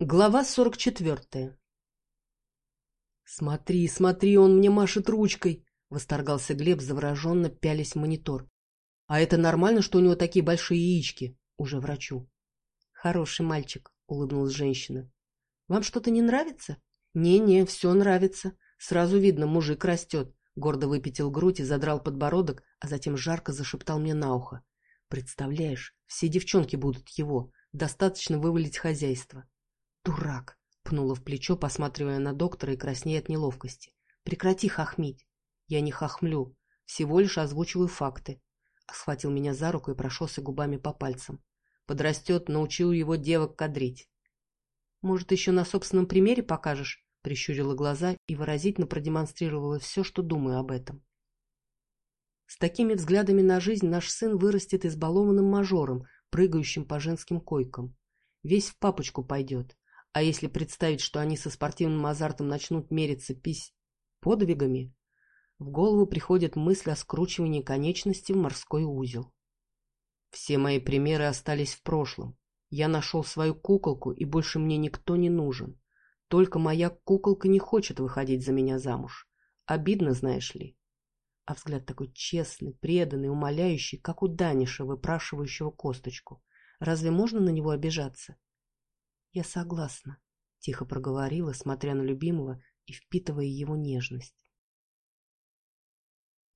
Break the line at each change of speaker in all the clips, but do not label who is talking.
Глава сорок четвертая «Смотри, смотри, он мне машет ручкой!» — восторгался Глеб, завороженно пялись в монитор. «А это нормально, что у него такие большие яички?» — уже врачу. «Хороший мальчик», — улыбнулась женщина. «Вам что-то не нравится?» «Не-не, все нравится. Сразу видно, мужик растет». Гордо выпятил грудь и задрал подбородок, а затем жарко зашептал мне на ухо. «Представляешь, все девчонки будут его. Достаточно вывалить хозяйство». «Дурак!» — пнула в плечо, посматривая на доктора и краснея от неловкости. «Прекрати хохмить!» «Я не хохмлю, всего лишь озвучиваю факты». Схватил меня за руку и прошелся губами по пальцам. Подрастет, научил его девок кадрить. «Может, еще на собственном примере покажешь?» Прищурила глаза и выразительно продемонстрировала все, что думаю об этом. С такими взглядами на жизнь наш сын вырастет избалованным мажором, прыгающим по женским койкам. Весь в папочку пойдет. А если представить, что они со спортивным азартом начнут мериться пись подвигами, в голову приходит мысль о скручивании конечности в морской узел. Все мои примеры остались в прошлом. Я нашел свою куколку, и больше мне никто не нужен. Только моя куколка не хочет выходить за меня замуж. Обидно, знаешь ли. А взгляд такой честный, преданный, умоляющий, как у Даниша, выпрашивающего косточку. Разве можно на него обижаться? Я согласна, — тихо проговорила, смотря на любимого и впитывая его нежность.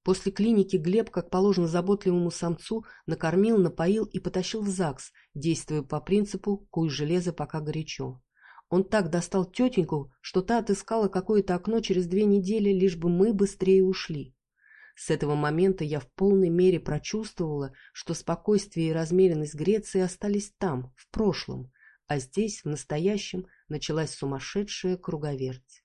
После клиники Глеб, как положено заботливому самцу, накормил, напоил и потащил в ЗАГС, действуя по принципу «куй железо, пока горячо». Он так достал тетеньку, что та отыскала какое-то окно через две недели, лишь бы мы быстрее ушли. С этого момента я в полной мере прочувствовала, что спокойствие и размеренность Греции остались там, в прошлом, а здесь, в настоящем, началась сумасшедшая круговерть.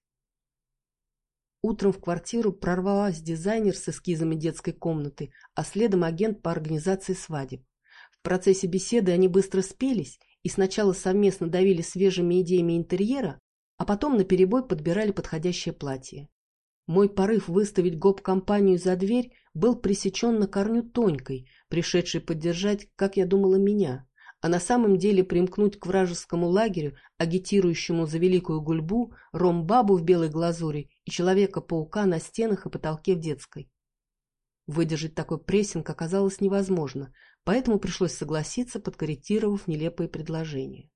Утром в квартиру прорвалась дизайнер с эскизами детской комнаты, а следом агент по организации свадеб. В процессе беседы они быстро спелись, и сначала совместно давили свежими идеями интерьера, а потом наперебой подбирали подходящее платье. Мой порыв выставить гоп-компанию за дверь был пресечен на корню Тонькой, пришедшей поддержать, как я думала, меня, а на самом деле примкнуть к вражескому лагерю, агитирующему за великую гульбу, ромбабу в белой глазури и человека-паука на стенах и потолке в детской. Выдержать такой прессинг оказалось невозможно, поэтому пришлось согласиться, подкорректировав нелепые предложения.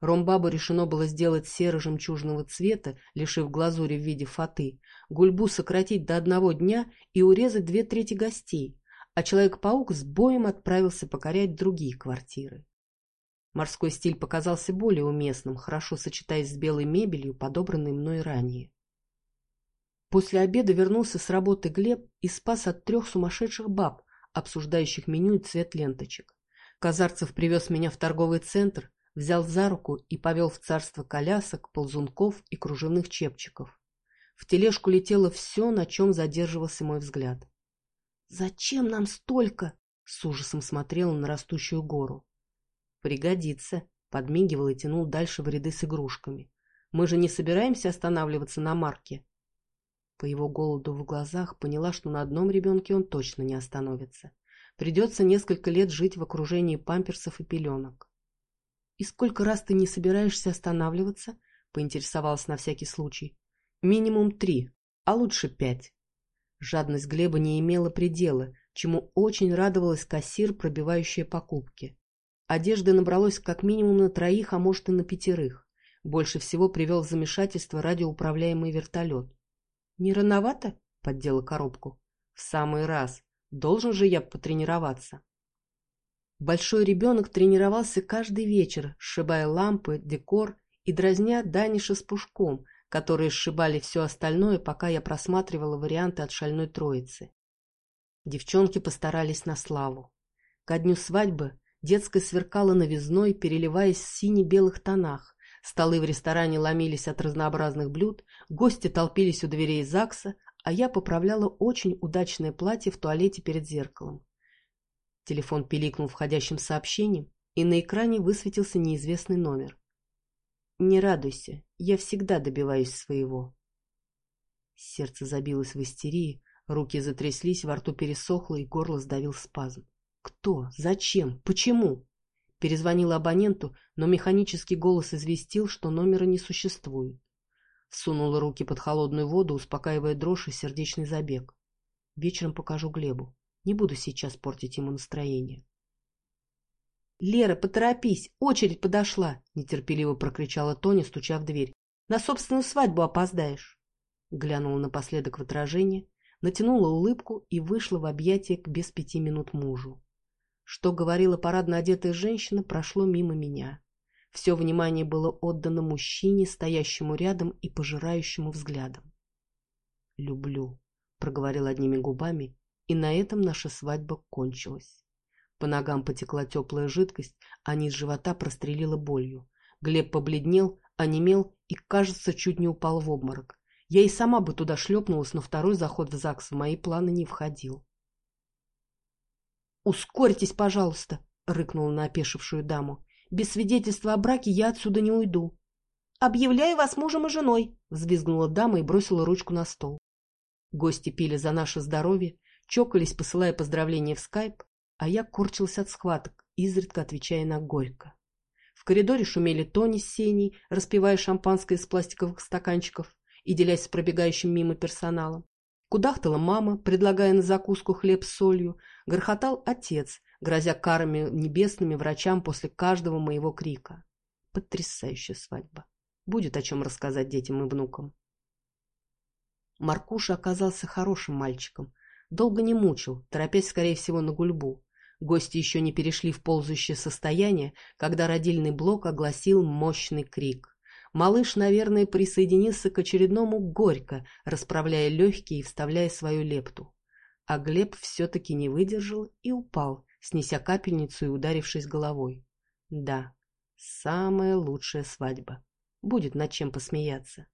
Ромбабу решено было сделать серо-жемчужного цвета, лишив глазури в виде фаты, гульбу сократить до одного дня и урезать две трети гостей, а Человек-паук с боем отправился покорять другие квартиры. Морской стиль показался более уместным, хорошо сочетаясь с белой мебелью, подобранной мной ранее. После обеда вернулся с работы Глеб и спас от трех сумасшедших баб, обсуждающих меню и цвет ленточек. Казарцев привез меня в торговый центр, взял за руку и повел в царство колясок, ползунков и кружевных чепчиков. В тележку летело все, на чем задерживался мой взгляд. «Зачем нам столько?» — с ужасом смотрела на растущую гору. «Пригодится», — подмигивал и тянул дальше в ряды с игрушками. «Мы же не собираемся останавливаться на марке?» По его голоду в глазах поняла, что на одном ребенке он точно не остановится. Придется несколько лет жить в окружении памперсов и пеленок. «И сколько раз ты не собираешься останавливаться?» — поинтересовалась на всякий случай. «Минимум три, а лучше пять». Жадность Глеба не имела предела, чему очень радовалась кассир, пробивающая покупки. Одежды набралось как минимум на троих, а может и на пятерых. Больше всего привел в замешательство радиоуправляемый вертолет. «Не рановато?» — поддела коробку. «В самый раз. Должен же я потренироваться». Большой ребенок тренировался каждый вечер, сшибая лампы, декор и дразня Даниша с Пушком, которые сшибали все остальное, пока я просматривала варианты от шальной троицы. Девчонки постарались на славу. Ко дню свадьбы детская сверкала новизной, переливаясь в сине-белых тонах, Столы в ресторане ломились от разнообразных блюд, гости толпились у дверей ЗАГСа, а я поправляла очень удачное платье в туалете перед зеркалом. Телефон пиликнул входящим сообщением, и на экране высветился неизвестный номер. «Не радуйся, я всегда добиваюсь своего». Сердце забилось в истерии, руки затряслись, во рту пересохло и горло сдавил спазм. «Кто? Зачем? Почему?» Перезвонила абоненту, но механический голос известил, что номера не существует. Сунула руки под холодную воду, успокаивая дрожь и сердечный забег. Вечером покажу Глебу. Не буду сейчас портить ему настроение. «Лера, поторопись! Очередь подошла!» — нетерпеливо прокричала Тоня, стуча в дверь. «На собственную свадьбу опоздаешь!» Глянула напоследок в отражение, натянула улыбку и вышла в объятия к без пяти минут мужу. Что говорила парадно одетая женщина, прошло мимо меня. Все внимание было отдано мужчине, стоящему рядом и пожирающему взглядом. «Люблю», — проговорил одними губами, и на этом наша свадьба кончилась. По ногам потекла теплая жидкость, а низ живота прострелила болью. Глеб побледнел, онемел и, кажется, чуть не упал в обморок. Я и сама бы туда шлепнулась, но второй заход в ЗАГС в мои планы не входил. «Ускорьтесь, пожалуйста!» — рыкнула на опешившую даму. «Без свидетельства о браке я отсюда не уйду». «Объявляю вас мужем и женой!» — взвизгнула дама и бросила ручку на стол. Гости пили за наше здоровье, чокались, посылая поздравления в скайп, а я корчился от схваток, изредка отвечая на горько. В коридоре шумели Тони с Сеней, распивая шампанское из пластиковых стаканчиков и делясь с пробегающим мимо персоналом. Кудахтала мама, предлагая на закуску хлеб с солью, грохотал отец, грозя карами небесными врачам после каждого моего крика. Потрясающая свадьба. Будет о чем рассказать детям и внукам. Маркуша оказался хорошим мальчиком. Долго не мучил, торопясь, скорее всего, на гульбу. Гости еще не перешли в ползающее состояние, когда родильный блок огласил мощный крик. Малыш, наверное, присоединился к очередному горько, расправляя легкие и вставляя свою лепту. А Глеб все-таки не выдержал и упал, снеся капельницу и ударившись головой. Да, самая лучшая свадьба. Будет над чем посмеяться.